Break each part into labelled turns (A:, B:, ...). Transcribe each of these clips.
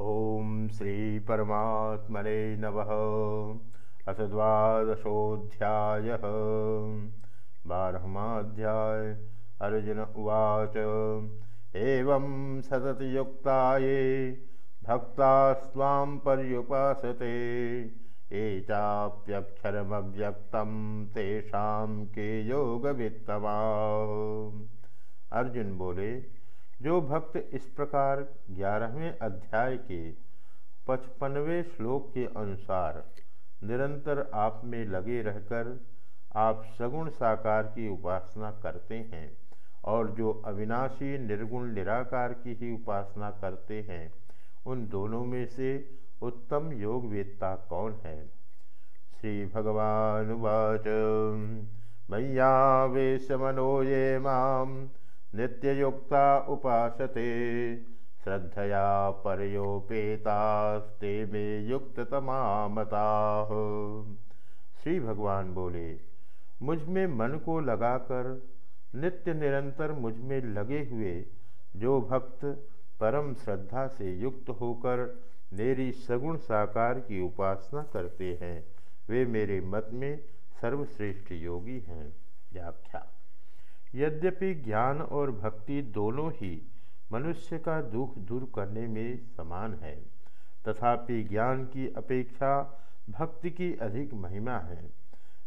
A: ॐ श्रीपरमात्मने नमः। अथ द्वादशोऽध्यायः बारहमाध्याय। अर्जुन उवाच। एवं सततयुक्ता ये भक्तास्त्वां पर्युपासते ये चाप्यक्षरमव्यक्तं तेषां के योगवित्तमा अर्जुन बोले जो भक्त इस प्रकार ग्यारहवें अध्याय के पचपनवें श्लोक के अनुसार निरंतर आप में लगे रहकर आप सगुण साकार की उपासना करते हैं और जो अविनाशी, निर्गुण, निराकार की ही उपासना करते हैं, उन दोनों में से उत्तम योग वेत्ता कौन है? श्री भगवान वाच। मैया वेशमनो ये माम नित्ययुक्ता उपासते। श्रद्धया परयोपेतास्ते मे युक्त युक्ततमामता। श्री भगवान बोले, मुझमें मन को लगाकर, नित्य निरंतर मुझमें लगे हुए जो भक्त परम श्रद्धा से युक्त होकर मेरी सगुण साकार की उपासना करते हैं, वे मेरे मत में सर्वश्रेष्ठ योगी हैं। व्याख्या। यद्यपि ज्ञान और भक्ति दोनों ही मनुष्य का दुख दूर करने में समान है, तथापि ज्ञान की अपेक्षा भक्ति की अधिक महिमा है।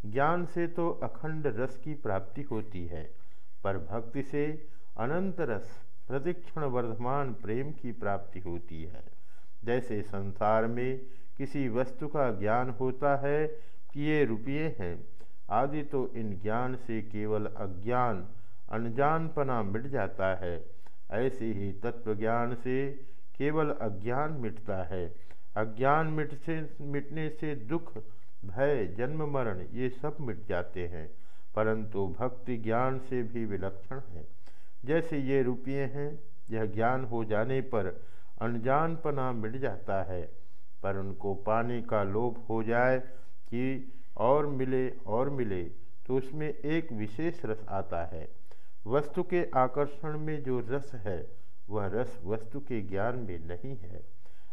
A: ज्ञान से तो अखंड रस की प्राप्ति होती है, पर भक्ति से अनंत रस प्रतिक्षण वर्धमान प्रेम की प्राप्ति होती है। जैसे संसार में किसी वस्तु का ज्ञान होता है कि ये रुपये हैं आदि तो इन ज्ञान से केवल अज्ञान, अनजानपना मिट जाता है। ऐसे ही तत्व ज्ञान से केवल अज्ञान मिटता है। अज्ञान मिट से, मिटने से दुख, भय, जन्म, मरण, ये सब मिट जाते हैं। परंतु भक्ति ज्ञान से भी विलक्षण है। जैसे ये रुपये हैं, यह ज्ञान हो जाने पर अनजानपना मिट जाता है। पर उनको पाने का लोभ हो जाए कि और मिले और मिले तो उसमें एक विशेष रस आता है। वस्तु के आकर्षण में जो रस है, वह रस वस्तु के ज्ञान में नहीं है।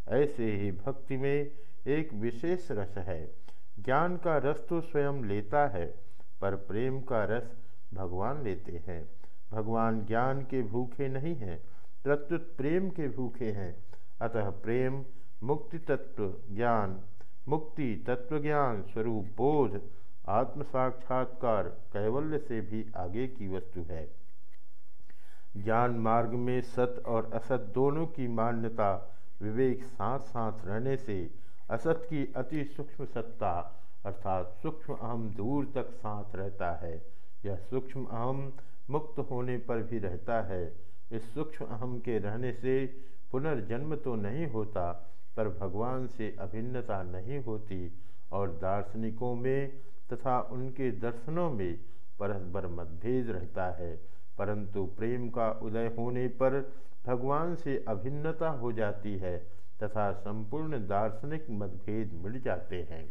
A: ऐसे ही भक्ति में एक विशेष रस है। ज्ञान का रस तो स्वयं लेता है, पर प्रेम का रस भगवान लेते हैं। भगवान ज्ञान के भूखे नहीं हैं, प्रत्युत प्रेम के भूखे हैं। अतः प्रेम, मुक्ति तत्व, ज्ञान मुक्ति तत्व ज्ञान स्वरूप, बोध आत्म साक्षात्कार कैवल्य से भी आगे की वस्तु है। ज्ञान मार्ग में सत और असत दोनों की मान्यता विवेक साथ साथ रहने से असत की अति सूक्ष्म सत्ता अर्थात सूक्ष्म अहम दूर तक साथ रहता है। यह सूक्ष्म अहम मुक्त होने पर भी रहता है। इस सूक्ष्म अहम के रहने से पुनर्जन्म तो नहीं होता पर भगवान से अभिन्नता नहीं होती और दार्शनिकों में तथा उनके दर्शनों में परस्पर मतभेद रहता है। परंतु प्रेम का उदय होने पर भगवान से अभिन्नता हो जाती है तथा संपूर्ण दार्शनिक मतभेद मिट जाते हैं।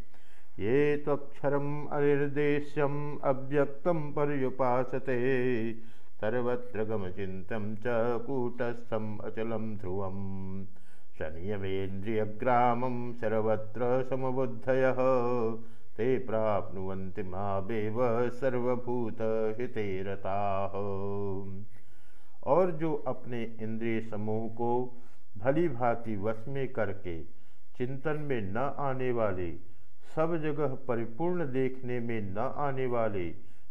A: ये तक्षरम अनिर्देश्यम अव्यक्तम पर्युपासते, सर्वत्र गमचिंतम कूटस्थम अचलम ध्रुवम। शनियमेन्द्रियग्रामं सर्वत्र समबुद्धय। ते प्राप्नुवन्ति मावेव सर्वभूतहिते रताः और जो अपने इंद्रिय समूह को भली भांति वश में करके चिंतन में न आने वाले, सब जगह परिपूर्ण देखने में न आने वाले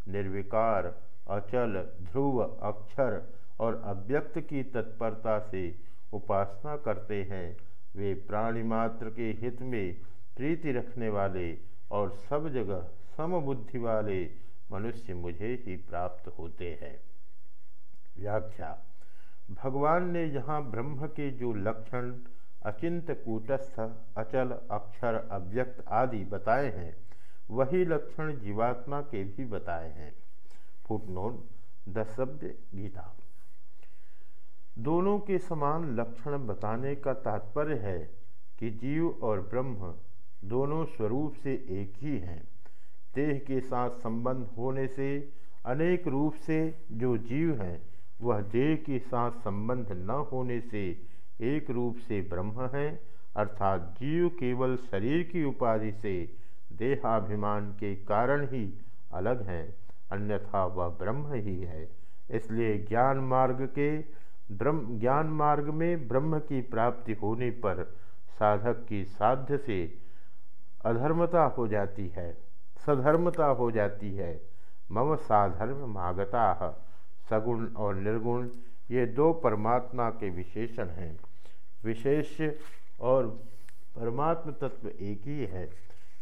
A: निर्विकार, अचल, ध्रुव, अक्षर और अव्यक्त की तत्परता से उपासना करते हैं। वे प्राणी मात्र के हित में प्रीति रखने वाले और सब जगह समबुद्धि वाले मनुष्य मुझे ही प्राप्त होते हैं। व्याख्या, भगवान ने यहाँ ब्रह्म के जो लक्षण, अचिंत कूटस्थ, अचल, अक्षर, अव्यक्त आदि बताए हैं, वही लक्षण जीवात्मा के भी बताए हैं। फुटनोट दशब्द गीता। दोनों के समान लक्षण बताने का तात्पर्य है कि जीव और ब्रह्म दोनों स्वरूप से एक ही हैं। देह के साथ संबंध होने से, अनेक रूप से जो जीव हैं, वह देह के साथ संबंध न होने से एक रूप से ब्रह्म है, अर्थात जीव केवल शरीर की उपाधि से देहाभिमान के कारण ही अलग हैं, अन्यथा वह ब्रह्म ही है। इसलिए ज्ञान मार्ग के ब्रह्म, ज्ञान मार्ग में ब्रह्म की प्राप्ति होने पर साधक की साध्य से अधर्मता हो जाती है, सधर्मता हो जाती है। मम साधर्म मागता। सगुण और निर्गुण, ये दो परमात्मा के विशेषण हैं। विशेष और परमात्म तत्व एक ही है,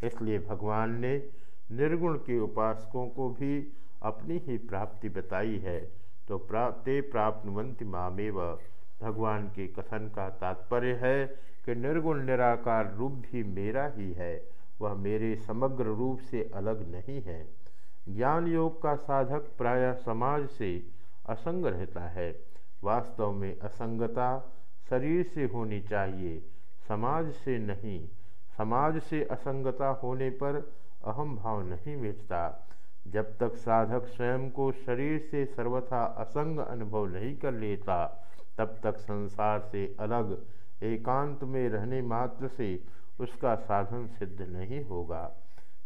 A: इसलिए भगवान ने निर्गुण के उपासकों को भी अपनी ही प्राप्ति बताई है। तो प्राप्ते प्राप्तवंति मामेव। भगवान के कथन का तात्पर्य है कि निर्गुण, निराकार रूप भी मेरा ही है। वह मेरे समग्र रूप से अलग नहीं है। ज्ञान योग का साधक प्रायः समाज से असंग रहता है। वास्तव में असंगता शरीर से होनी चाहिए, समाज से नहीं। समाज से असंगता होने पर अहम भाव नहीं मिटता। जब तक साधक स्वयं को शरीर से सर्वथा असंग अनुभव नहीं कर लेता, तब तक संसार से अलग, एकांत में रहने मात्र से उसका साधन सिद्ध नहीं होगा।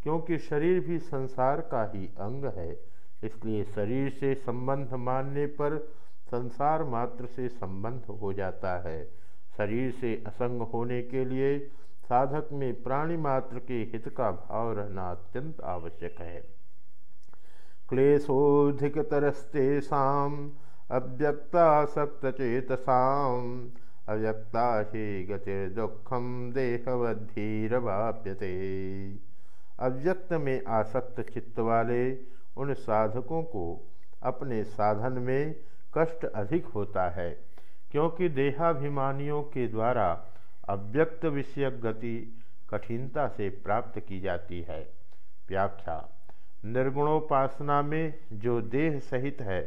A: क्योंकि शरीर भी संसार का ही अंग है, इसलिए शरीर से संबंध मानने पर संसार मात्र से संबंध हो जाता है। शरीर से असंग होने के लिए साधक में प्राणी मात्र के हित का भाव रहना अत्यंत आवश्यक है। क्लेशोधिकतरस्तेषा अव्यक्ता सक्तचेतसाम अव्यक्ता ही गतिर्दुखम देहवधीरवाप्यते अव्यक्त में आसक्त चित्त वाले उन साधकों को अपने साधन में कष्ट अधिक होता है, क्योंकि देहाभिमानियों के द्वारा अव्यक्त विषयक गति कठिनता से प्राप्त की जाती है। व्याख्या। निर्गुणोपासना में जो देह सहित है,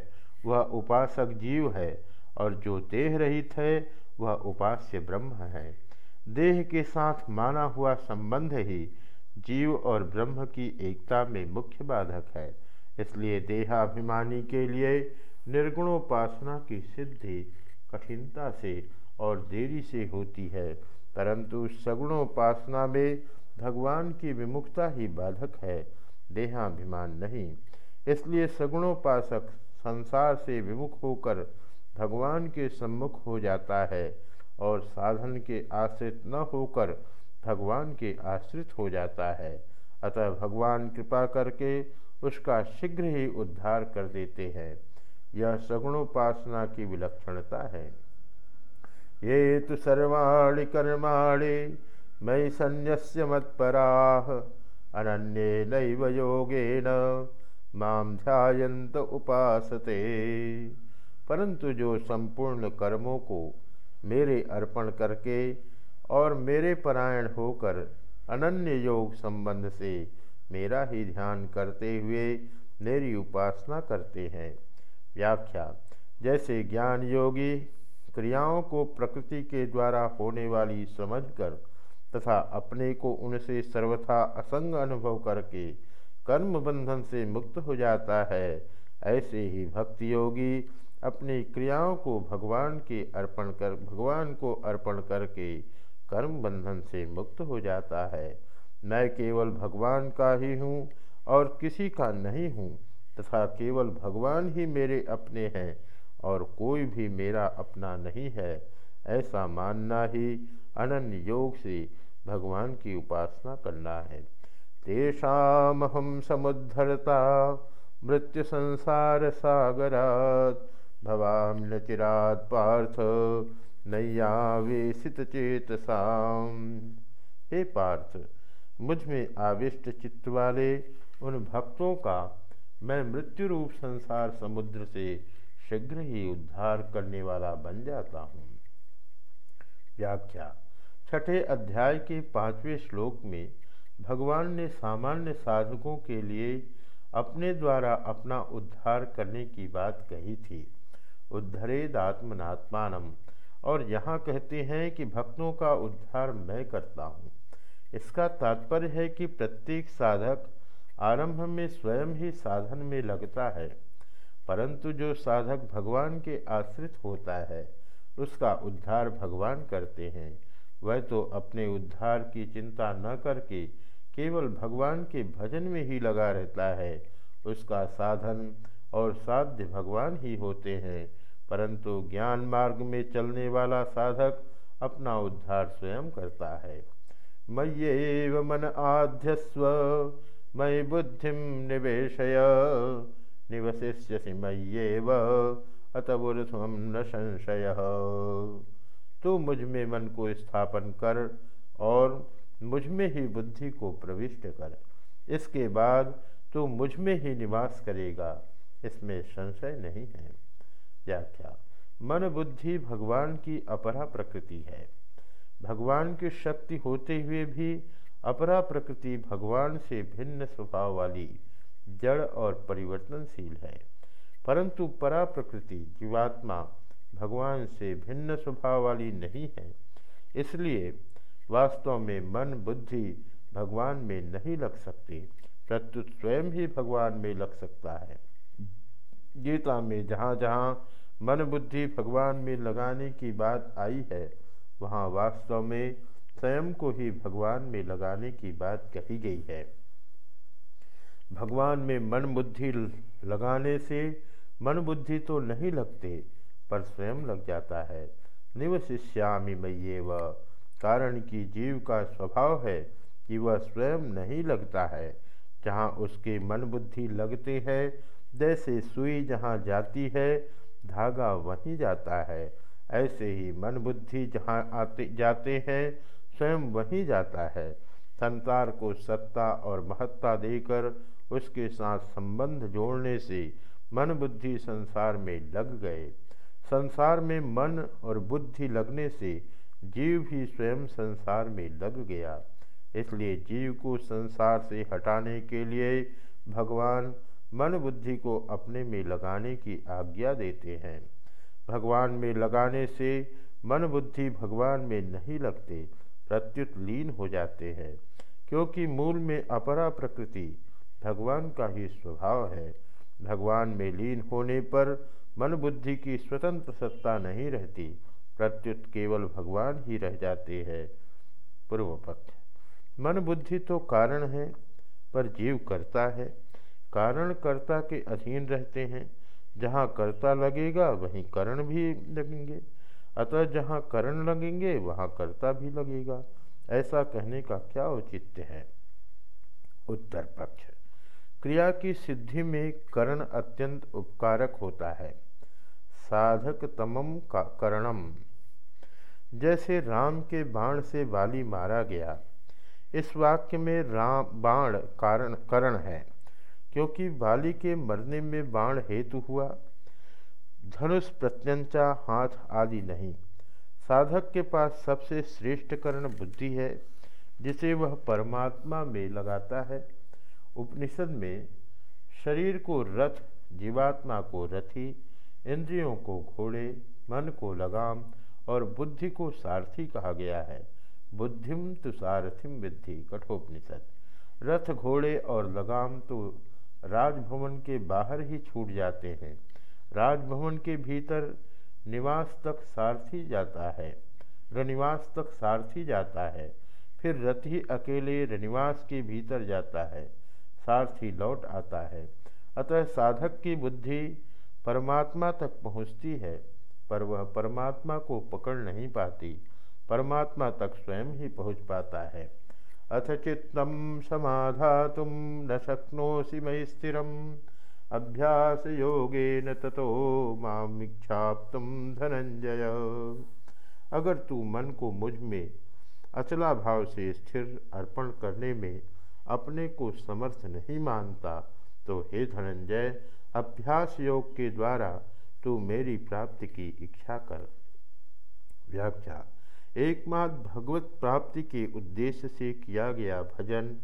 A: वह उपासक जीव है, और जो देह रहित है, वह उपास्य ब्रह्म है। देह के साथ माना हुआ संबंध ही जीव और ब्रह्म की एकता में मुख्य बाधक है। इसलिए देहाभिमानी के लिए निर्गुणोपासना की सिद्धि कठिनता से और देरी से होती है, परंतु सगुणोपासना में भगवान की विमुखता ही बाधक है। देहाभिमान नहीं। इसलिए सगुणोपासक संसार से विमुख होकर भगवान के सम्मुख हो जाता है और साधन के आश्रित न होकर भगवान के आश्रित हो जाता है। अतः भगवान कृपा करके उसका शीघ्र ही उद्धार कर देते हैं। यह सगुणोपासना की विलक्षणता है। ये तो सर्वाणी कर्माणि मयि संन्यस्य मत्पराः। अनन्येनैव योगेन माम ध्यायंत उपासते। परंतु जो संपूर्ण कर्मों को मेरे अर्पण करके और मेरे परायण होकर अनन्य योग संबंध से मेरा ही ध्यान करते हुए मेरी उपासना करते हैं। व्याख्या, जैसे ज्ञान योगी क्रियाओं को प्रकृति के द्वारा होने वाली समझकर तथा अपने को उनसे सर्वथा असंग अनुभव करके कर्म बंधन से मुक्त हो जाता है। ऐसे ही भक्ति योगी अपनी क्रियाओं को भगवान के अर्पण कर, भगवान को अर्पण करके कर्म बंधन से मुक्त हो जाता है। मैं केवल भगवान का ही हूँ और किसी का नहीं हूँ तथा केवल भगवान ही मेरे अपने हैं और कोई भी मेरा अपना नहीं है। ऐसा मानना ही अनन्य योग से भगवान की उपासना करना है। तेषाहम समुद्धरता मृत्यु संसार सागरात भवाम न चिरात पार्थ नैयावेशित चेतसाम हे पार्थ, मुझमें आविष्ट चित्त वाले उन भक्तों का मैं मृत्यु रूप संसार समुद्र से शीघ्र ही उद्धार करने वाला बन जाता हूँ। व्याख्या छठे अध्याय के पाँचवें श्लोक में भगवान ने सामान्य साधकों के लिए अपने द्वारा अपना उद्धार करने की बात कही थी। उद्धरेदात्मनात्मानम और यहाँ कहते हैं कि भक्तों का उद्धार मैं करता हूँ। इसका तात्पर्य है कि प्रत्येक साधक आरंभ में स्वयं ही साधन में लगता है। परंतु जो साधक भगवान के आश्रित होता है, उसका उद्धार भगवान करते हैं। वह तो अपने उद्धार की चिंता न करके केवल भगवान के भजन में ही लगा रहता है। उसका साधन और साध्य भगवान ही होते हैं। परंतु ज्ञान मार्ग में चलने वाला साधक अपना उद्धार स्वयं करता है। मय्येव मन आध्यस्व, मयि बुद्धि निवेशय। निवशिष्यसि मय्येव अतवुर्ध्वम न संशय। तू मुझमें मन को स्थापन कर और मुझमें ही बुद्धि को प्रविष्ट कर। इसके बाद तू मुझमें ही निवास करेगा, इसमें संशय नहीं है। व्याख्या, मन बुद्धि भगवान की अपरा प्रकृति है। भगवान की शक्ति होते हुए भी अपरा प्रकृति भगवान से भिन्न स्वभाव वाली, जड़ और परिवर्तनशील है। परंतु परा प्रकृति जीवात्मा भगवान से भिन्न स्वभाव वाली नहीं है। इसलिए वास्तव में मन बुद्धि भगवान में नहीं लग सकती, प्रत्युत स्वयं ही भगवान में लग सकता है। गीता में जहाँ जहाँ मन बुद्धि भगवान में लगाने की बात आई है, वहाँ वास्तव में स्वयं को ही भगवान में लगाने की बात कही गई है। भगवान में मन बुद्धि लगाने से मन बुद्धि तो नहीं लगते पर स्वयं लग जाता है। निवशिष्यामी मये व कारण कि जीव का स्वभाव है कि वह स्वयं नहीं लगता है। जहाँ उसके मन बुद्धि लगते हैं, जैसे सुई जहाँ जाती है, धागा वहीं जाता है। ऐसे ही मन बुद्धि जहाँ आते, जाते हैं, स्वयं वहीं जाता है। संसार को सत्ता और महत्ता देकर उसके साथ संबंध जोड़ने से मन बुद्धि संसार में लग गए। संसार में मन और बुद्धि लगने से जीव भी स्वयं संसार में लग गया। इसलिए जीव को संसार से हटाने के लिए भगवान मन बुद्धि को अपने में लगाने की आज्ञा देते हैं। भगवान में लगाने से मन बुद्धि भगवान में नहीं लगते, प्रत्युत लीन हो जाते हैं। क्योंकि मूल में अपरा प्रकृति भगवान का ही स्वभाव है। भगवान में लीन होने पर मन बुद्धि की स्वतंत्र सत्ता नहीं रहती। प्रत्युत केवल भगवान ही रह जाते हैं। पूर्व पक्ष। मन बुद्धि तो कारण है, पर जीव करता है। कारण कर्ता के अधीन रहते हैं। जहाँ कर्ता लगेगा, वहीं करण भी लगेंगे। अतः जहाँ करण लगेंगे, वहाँ कर्ता भी लगेगा। ऐसा कहने का क्या औचित्य है? उत्तर पक्ष। क्रिया की सिद्धि में करण अत्यंत उपकारक होता है। साधक तमम करणम। जैसे राम के बाण से बाली मारा गया, इस वाक्य में राम बाण कारण, करण है, क्योंकि बाली के मरने में बाण हेतु हुआ। धनुष प्रत्यंचा, हाथ आदि नहीं। साधक के पास सबसे श्रेष्ठ करण बुद्धि है, जिसे वह परमात्मा में लगाता है। उपनिषद में, शरीर को रथ, जीवात्मा को रथी इंद्रियों को घोड़े, मन को लगाम और बुद्धि को सारथी कहा गया है। बुद्धिम तो सारथिम विद्धि, कठोपनिषद। रथ घोड़े और लगाम तो राजभवन के बाहर ही छूट जाते हैं। राजभवन के भीतर निवास तक सारथी जाता है। रनिवास तक सारथी जाता है। फिर रथ ही अकेले रनिवास के भीतर जाता है। सारथी लौट आता है। अतः साधक की बुद्धि परमात्मा तक पहुँचती है, पर वह परमात्मा को पकड़ नहीं पाती। परमात्मा तक स्वयं ही पहुँच पाता है। अथ चित्तम समाधा तुम न शक्नोसी मई स्थिर अभ्यास योगेन ततो मामीक्षाप्तुम धनंजय अगर तू मन को मुझमें अचला भाव से स्थिर अर्पण करने में अपने को समर्थ नहीं मानता तो हे धनंजय अभ्यास योग के द्वारा तू मेरी प्राप्ति की इच्छा कर। व्याख्या, एकमात्र भगवत प्राप्ति के उद्देश्य से किया गया भजन,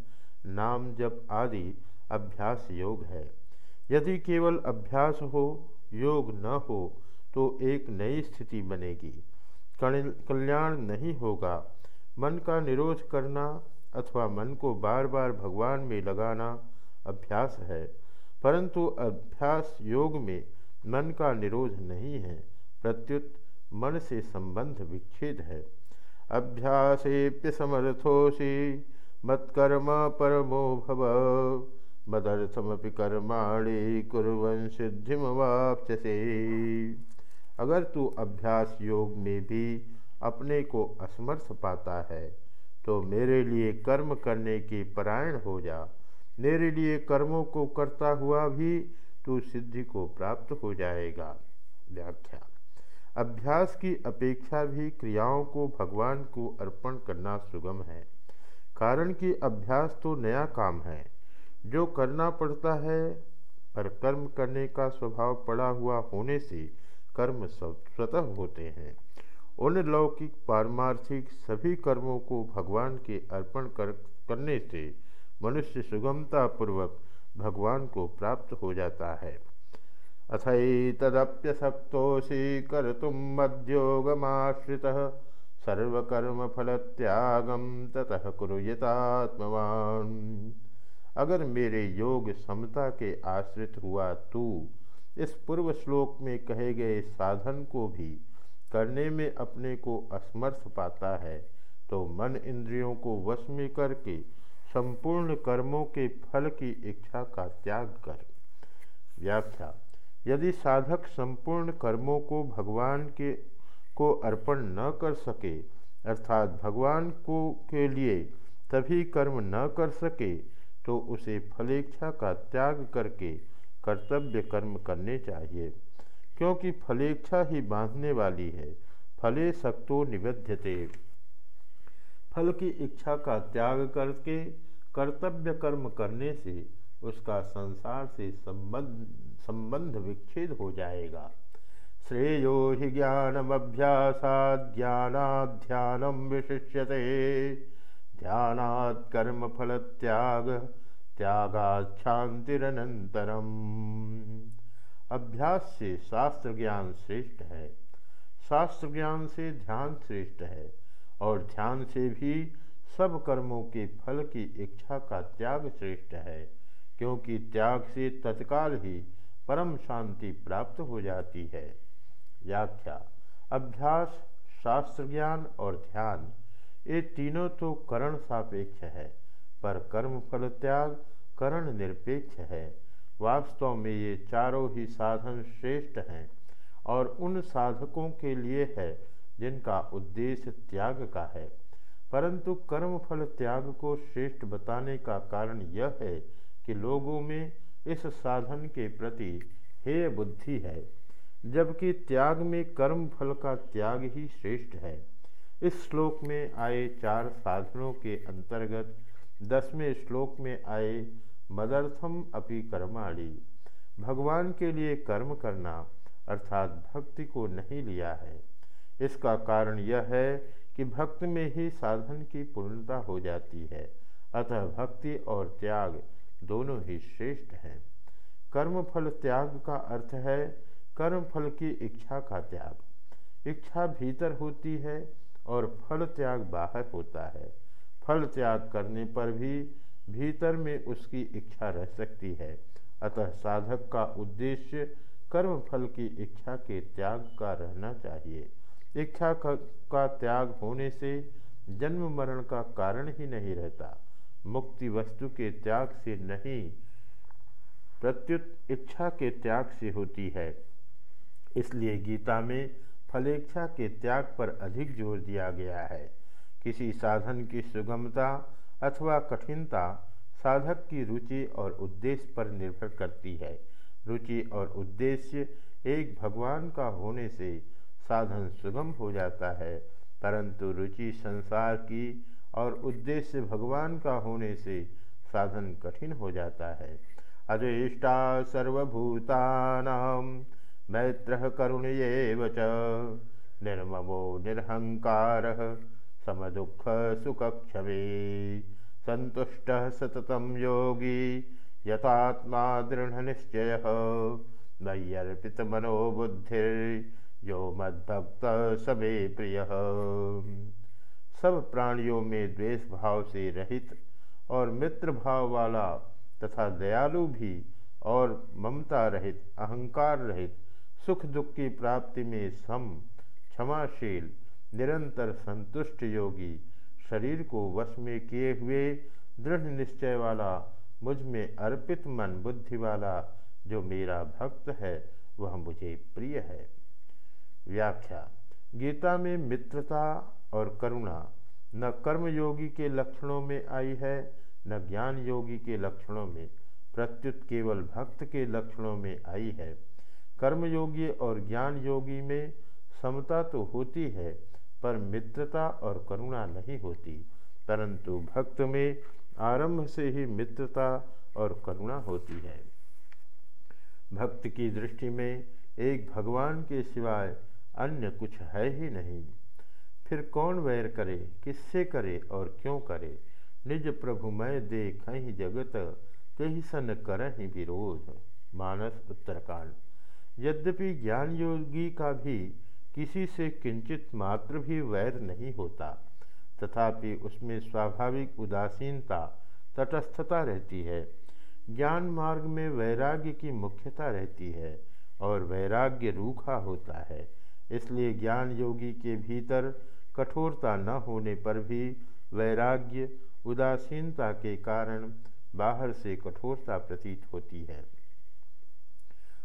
A: नाम जप आदि अभ्यास योग है। यदि केवल अभ्यास हो, योग न हो तो एक नई स्थिति बनेगी। कल्याण नहीं होगा। मन का निरोध करना अथवा मन को बार बार भगवान में लगाना अभ्यास है। परंतु अभ्यास योग में मन का निरोध नहीं है, प्रत्युत मन से संबंध विच्छेद है। अभ्यासेप्य समर्थोसी मत्कर्म परमो भव। मदर्थमपि कर्माणि कुरन सिद्धिमवाप्यसे अगर तू अभ्यास योग में भी अपने को असमर्थ पाता है तो मेरे लिए कर्म करने की परायण हो जा। मेरे लिए कर्मों को करता हुआ भी तू सिद्धि को प्राप्त हो जाएगा। व्याख्या। अभ्यास की अपेक्षा भी क्रियाओं को भगवान को अर्पण करना सुगम है। कारण कि अभ्यास तो नया काम है। जो करना पड़ता है, पर कर्म करने का स्वभाव पड़ा हुआ होने से कर्म स्वतः होते हैं। उन लौकिक, पारमार्थिक सभी कर्मों को भगवान के अर्पण कर, करने से मनुष्य सुगमता पूर्वक भगवान को प्राप्त हो जाता है। कर्तुम मद्योगमाश्रित फल त्यागम ततः कुरुयतात्मवान अगर मेरे योग समता के आश्रित हुआ तू इस पूर्व श्लोक में कहे गए साधन को भी करने में अपने को असमर्थ पाता है तो मन इंद्रियों को वश में करके संपूर्ण कर्मों के फल की इच्छा का त्याग कर। व्याख्या, यदि साधक संपूर्ण कर्मों को भगवान के, को अर्पण न कर सके, अर्थात भगवान को, के लिए तभी कर्म न कर सके तो उसे फलेच्छा का त्याग करके कर्तव्य कर्म करने चाहिए। क्योंकि फलेच्छा ही बांधने वाली है, फले सक्तो निबध्यते फल की इच्छा का त्याग करके कर्तव्य कर्म करने से उसका संसार से संबंध संबंध विच्छेद हो जाएगा। श्रेयो हि ज्ञानमभ्यासा ज्ञानाध्यानम विशिष्यते। ध्यानात् कर्म फल त्याग त्यागाच्छांतिरनंतरम अभ्यास से शास्त्र ज्ञान श्रेष्ठ है। शास्त्र ज्ञान से ध्यान श्रेष्ठ है और ध्यान से भी सब कर्मों के फल की इच्छा का त्याग श्रेष्ठ है, क्योंकि त्याग से तत्काल ही परम शांति प्राप्त हो जाती है। व्याख्या, अभ्यास, शास्त्र ज्ञान और ध्यान, ये तीनों तो करण सापेक्ष है, पर कर्म फल त्याग करण निरपेक्ष है। वास्तव में ये चारों ही साधन श्रेष्ठ हैं और उन साधकों के लिए है जिनका उद्देश्य त्याग का है। परंतु कर्म फल त्याग को श्रेष्ठ बताने का कारण यह है कि लोगों में इस साधन के प्रति हेय बुद्धि है, जबकि त्याग में कर्म फल का त्याग ही श्रेष्ठ है। इस श्लोक में आए चार साधनों के अंतर्गत दसवें श्लोक में आए मदर्थम अपि कर्माणी। भगवान के लिए कर्म करना अर्थात भक्ति को नहीं लिया है। इसका कारण यह है कि भक्त में ही साधन की पूर्णता हो जाती है। अतः भक्ति और त्याग दोनों ही श्रेष्ठ हैं। कर्म फल त्याग का अर्थ है कर्म फल की इच्छा का त्याग। इच्छा भीतर होती है और फल त्याग बाहर होता है। फल त्याग करने पर भी भीतर में उसकी इच्छा रह सकती है। अतः साधक का उद्देश्य कर्म फल की इच्छा के त्याग का रहना चाहिए। इच्छा का त्याग होने से जन्म मरण का कारण ही नहीं रहता। मुक्ति वस्तु के त्याग से नहीं, प्रत्युत इच्छा के त्याग से होती है। इसलिए गीता में फलेच्छा के त्याग पर अधिक ज़ोर दिया गया है। किसी साधन की सुगमता अथवा कठिनता साधक की रुचि और उद्देश्य पर निर्भर करती है। रुचि और उद्देश्य एक भगवान का होने से साधन सुगम हो जाता है। परंतु रुचि संसार की और उद्देश्य भगवान का होने से साधन कठिन हो जाता है। अदृष्टा सर्वभूतानाम मैत्र करुण च निर्ममो निरहंकार, समदुख सुखक्षवे संतुष्ट सततम योगी, यथात्मा दृढ़ निश्चय मय्यर्पित मनोबुद्धिर यो मद्भक्त सबे प्रिय। सब प्राणियों में द्वेष भाव से रहित और मित्र भाव वाला तथा दयालु भी और ममता रहित, अहंकार रहित सुख दुख की प्राप्ति में सम, क्षमाशील, निरंतर संतुष्ट योगी शरीर को वश में किए हुए दृढ़ निश्चय वाला, मुझमें अर्पित मन बुद्धि वाला जो मेरा भक्त है, वह मुझे प्रिय है। व्याख्या। गीता में मित्रता और करुणा न कर्मयोगी के लक्षणों में आई है, न ज्ञान योगी के लक्षणों में, प्रत्युत केवल भक्त के लक्षणों में आई है। कर्मयोगी और ज्ञान योगी में समता तो होती है, पर मित्रता और करुणा नहीं होती। परंतु भक्त में आरंभ से ही मित्रता और करुणा होती है। भक्त की दृष्टि में एक भगवान के सिवाय अन्य कुछ है ही नहीं। फिर कौन वैर करे, किससे करे और क्यों करे? निज प्रभु मैं देख ही जगत, कही सन कर ही विरोध। मानस उत्तरकांड। यद्यपि ज्ञान योगी का भी किसी से किंचित मात्र भी वैर नहीं होता, तथापि उसमें स्वाभाविक उदासीनता, तटस्थता रहती है। ज्ञान मार्ग में वैराग्य की मुख्यता रहती है और वैराग्य रूखा होता है। इसलिए ज्ञान योगी के भीतर कठोरता न होने पर भी वैराग्य, उदासीनता के कारण बाहर से कठोरता प्रतीत होती है।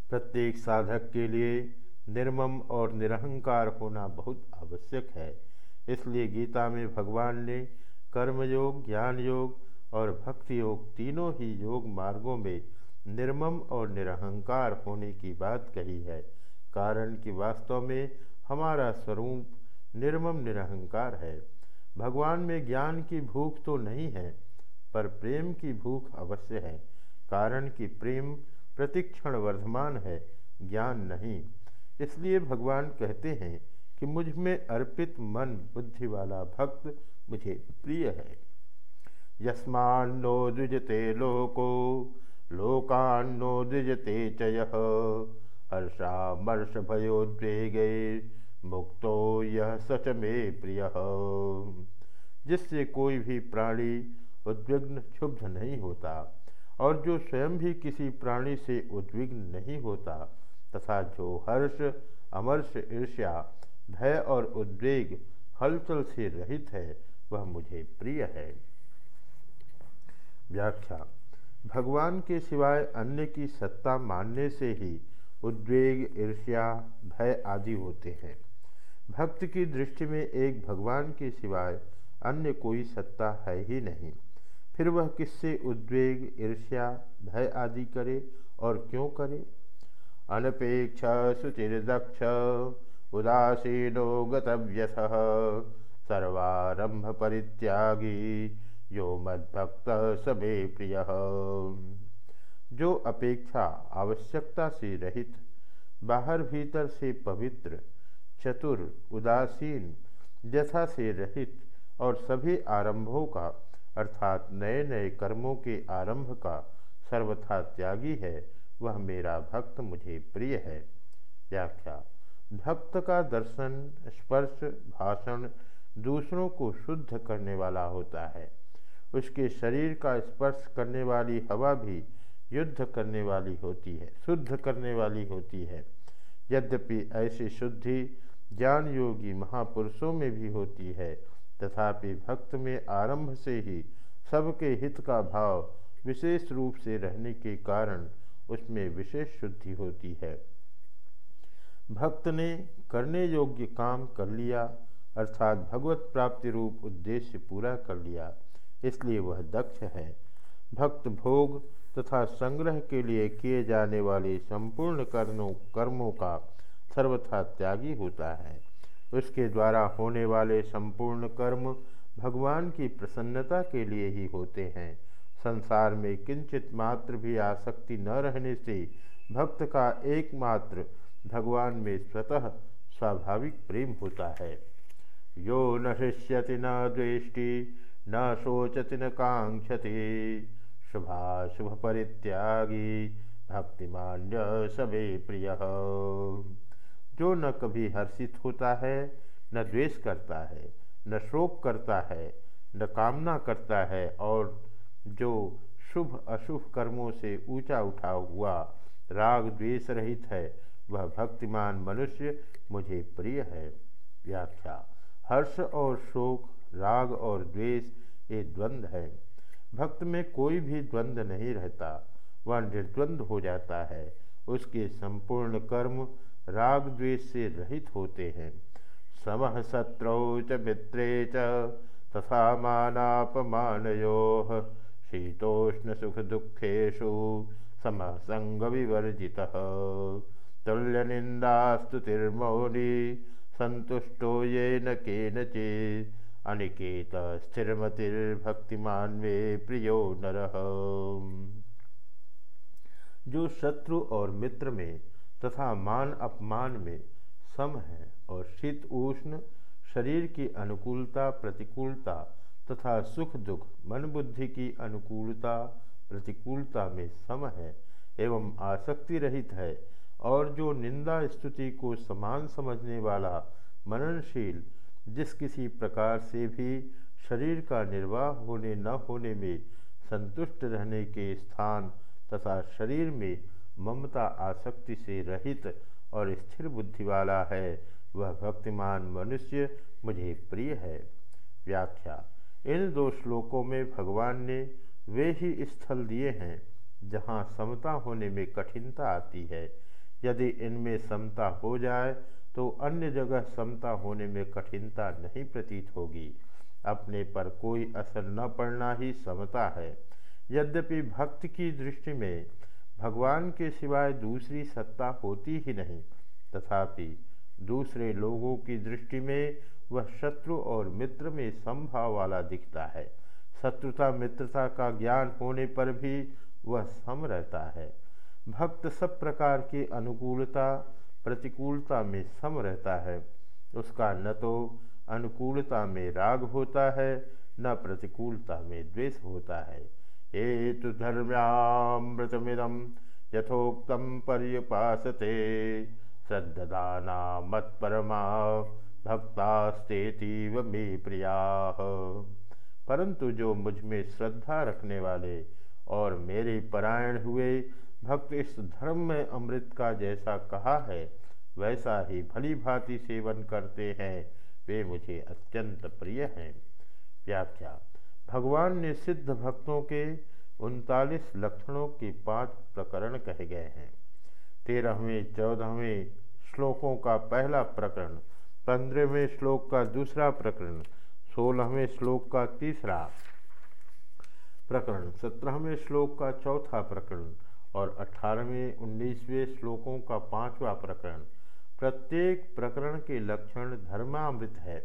A: प्रत्येक साधक के लिए निर्मम और निरहंकार होना बहुत आवश्यक है। इसलिए गीता में भगवान ने कर्मयोग ज्ञान योग और भक्ति योग तीनों ही योग मार्गों में निर्मम और निरहंकार होने की बात कही है। कारण कि वास्तव में हमारा स्वरूप निर्मम निरहंकार है। भगवान में ज्ञान की भूख तो नहीं है, पर प्रेम की भूख अवश्य है। कारण कि प्रेम प्रतिक्षण वर्धमान है, ज्ञान नहीं। इसलिए भगवान कहते हैं कि मुझमें अर्पित मन बुद्धि वाला भक्त मुझे प्रिय है। यस्मान्नो द्विजते लोको, लोकान्नो द्विजते चय हर्षामर्ष भयोद्वेगे मुक्तो यह सच में प्रिय। जिससे कोई भी प्राणी उद्विग्न क्षुब्ध नहीं होता और जो स्वयं भी किसी प्राणी से उद्विग्न नहीं होता तथा जो हर्ष, अमर्ष, ईर्ष्या, भय और उद्वेग हलचल से रहित है, वह मुझे प्रिय है। व्याख्या। भगवान के सिवाय अन्य की सत्ता मानने से ही उद्वेग, ईर्ष्या, भय आदि होते हैं। भक्त की दृष्टि में एक भगवान के सिवाय अन्य कोई सत्ता है ही नहीं। फिर वह किससे उद्वेग, ईर्ष्या, भय आदि करे और क्यों करे? अनपेक्ष शुचिर्दक्ष उदासीनो गतव्यस सर्वारंभ परित्यागी यो मद्भक्त सबे प्रिय। जो अपेक्षा आवश्यकता से रहित, बाहर भीतर से पवित्र, चतुर, उदासीन जथा से रहित और सभी आरंभों का, अर्थात नए नए कर्मों के आरंभ का सर्वथा त्यागी है, वह मेरा भक्त मुझे प्रिय है। व्याख्या। भक्त का दर्शन, स्पर्श, भाषण दूसरों को शुद्ध करने वाला होता है। उसके शरीर का स्पर्श करने वाली हवा भी युद्ध करने वाली होती है, शुद्ध करने वाली होती है। यद्यपि ऐसी शुद्धि ज्ञान योगी महापुरुषों में भी होती है, तथापि भक्त में आरंभ से ही सबके हित का भाव विशेष रूप से रहने के कारण उसमें विशेष शुद्धि होती है। भक्त ने करने योग्य काम कर लिया, अर्थात भगवत प्राप्ति रूप उद्देश्य पूरा कर लिया, इसलिए वह दक्ष है। भक्त भोग तथा संग्रह के लिए किए जाने वाले संपूर्ण कर्मों कर्मों का सर्वथा त्यागी होता है। उसके द्वारा होने वाले संपूर्ण कर्म भगवान की प्रसन्नता के लिए ही होते हैं। संसार में किंचित मात्र भी आसक्ति न रहने से भक्त का एकमात्र भगवान में स्वतः स्वाभाविक प्रेम होता है। यो न हृष्यति, न द्वेष्टि, न शोचति, न कांक्षति। शुभाशुभ परित्यागी। भक्तिमान्य सबे प्रिय। जो न कभी हर्षित होता है, न द्वेष करता है, न शोक करता है, न कामना करता है, और जो शुभ अशुभ कर्मों से ऊँचा उठा हुआ राग द्वेष रहित है, वह भक्तिमान मनुष्य मुझे प्रिय है। व्याख्या, हर्ष और शोक, राग और द्वेष, ये द्वंद्व है। भक्त में कोई भी द्वंद्व नहीं रहता, वह निर्द्वंद हो जाता है। उसके संपूर्ण कर्म राग द्वेष से रहित होते हैं। समह शत्रौ च मित्रे च तथा शीतोष्ण सुख दुखेशु समः संग विवर्जि तुल्य निंदास्तुतिर्मौली संतुष्टो ये न केनचे अनिकेत स्थिरमतिर्भक्तिमान वे प्रियो नर। जो शत्रु और मित्र में तथा मान अपमान में सम है और शीत उष्ण, शरीर की अनुकूलता, प्रतिकूलता तथा सुख दुख, मन बुद्धि की अनुकूलता, प्रतिकूलता में सम है एवं आसक्ति रहित है और जो निंदा स्तुति को समान समझने वाला, मननशील जिस किसी प्रकार से भी शरीर का निर्वाह होने न होने में संतुष्ट रहने के स्थान तथा शरीर में ममता आसक्ति से रहित और स्थिर बुद्धि वाला है, वह भक्तिमान मनुष्य मुझे प्रिय है। व्याख्या, इन दो श्लोकों में भगवान ने वे ही स्थल दिए हैं जहाँ समता होने में कठिनता आती है। यदि इनमें समता हो जाए तो अन्य जगह समता होने में कठिनता नहीं प्रतीत होगी। अपने पर कोई असर न पड़ना ही समता है। यद्यपि भक्त की दृष्टि में भगवान के सिवाय दूसरी सत्ता होती ही नहीं, तथापि दूसरे लोगों की दृष्टि में वह शत्रु और मित्र में समभाव वाला दिखता है। शत्रुता मित्रता का ज्ञान होने पर भी वह सम रहता है। भक्त सब प्रकार की अनुकूलता प्रतिकूलता में सम रहता है। उसका न तो अनुकूलता में राग होता है, न प्रतिकूलता में द्वेष होता है। ये तो धर्म्यामृतमिदम यथोक्तम पर्युपासते श्रद्धाना मत्परमा भक्तास्तेतीव मे प्रिया। परंतु जो मुझमें श्रद्धा रखने वाले और मेरे परायण हुए भक्त इस धर्म में अमृत का जैसा कहा है, वैसा ही भली भांति सेवन करते हैं। वे मुझे अत्यंत प्रिय हैं। व्याख्या, भगवान ने सिद्ध भक्तों के उनतालीस लक्षणों के पाँच प्रकरण कहे गए हैं। तेरहवें, चौदहवें श्लोकों का पहला प्रकरण, पंद्रहवें श्लोक का दूसरा प्रकरण, सोलहवें श्लोक का तीसरा प्रकरण, सत्रहवें श्लोक का चौथा प्रकरण और अठारहवें, उन्नीसवें श्लोकों का पांचवा प्रकरण, प्रत्येक प्रकरण के लक्षण धर्मामृत है।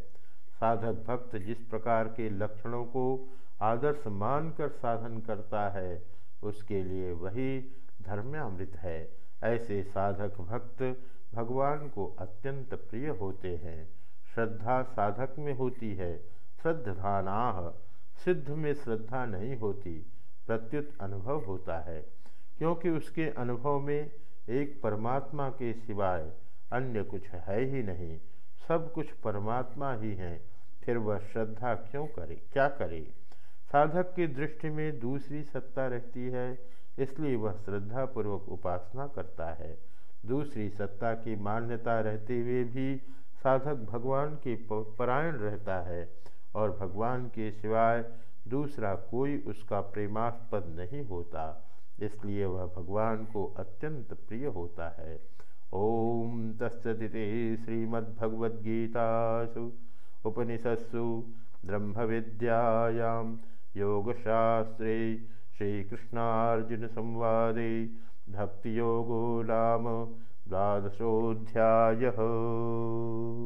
A: साधक भक्त जिस प्रकार के लक्षणों को आदर्श मानकर साधन करता है, उसके लिए वही धर्मामृत है। ऐसे साधक भक्त भगवान को अत्यंत प्रिय होते हैं। श्रद्धा साधक में होती है, श्रद्धानाह, सिद्ध में श्रद्धा नहीं होती, प्रत्युत अनुभव होता है। क्योंकि उसके अनुभव में एक परमात्मा के सिवाय अन्य कुछ है ही नहीं। सब कुछ परमात्मा ही है। फिर वह श्रद्धा क्यों करे? क्या करे? साधक की दृष्टि में दूसरी सत्ता रहती है, इसलिए वह श्रद्धापूर्वक उपासना करता है। दूसरी सत्ता की मान्यता रहते हुए भी साधक भगवान के परायण रहता है और भगवान के सिवाय दूसरा कोई उसका प्रेमास्पद नहीं होता। इसलिए वह भगवान को अत्यंत प्रिय होता है। ओम तस्सदिति श्रीमद्भगवद्गीतासु उपनिषत्सु ब्रह्म विद्यायां योगशास्त्रे श्रीकृष्णार्जुनसंवादे भक्तियोगो नाम द्वादशोऽध्यायः।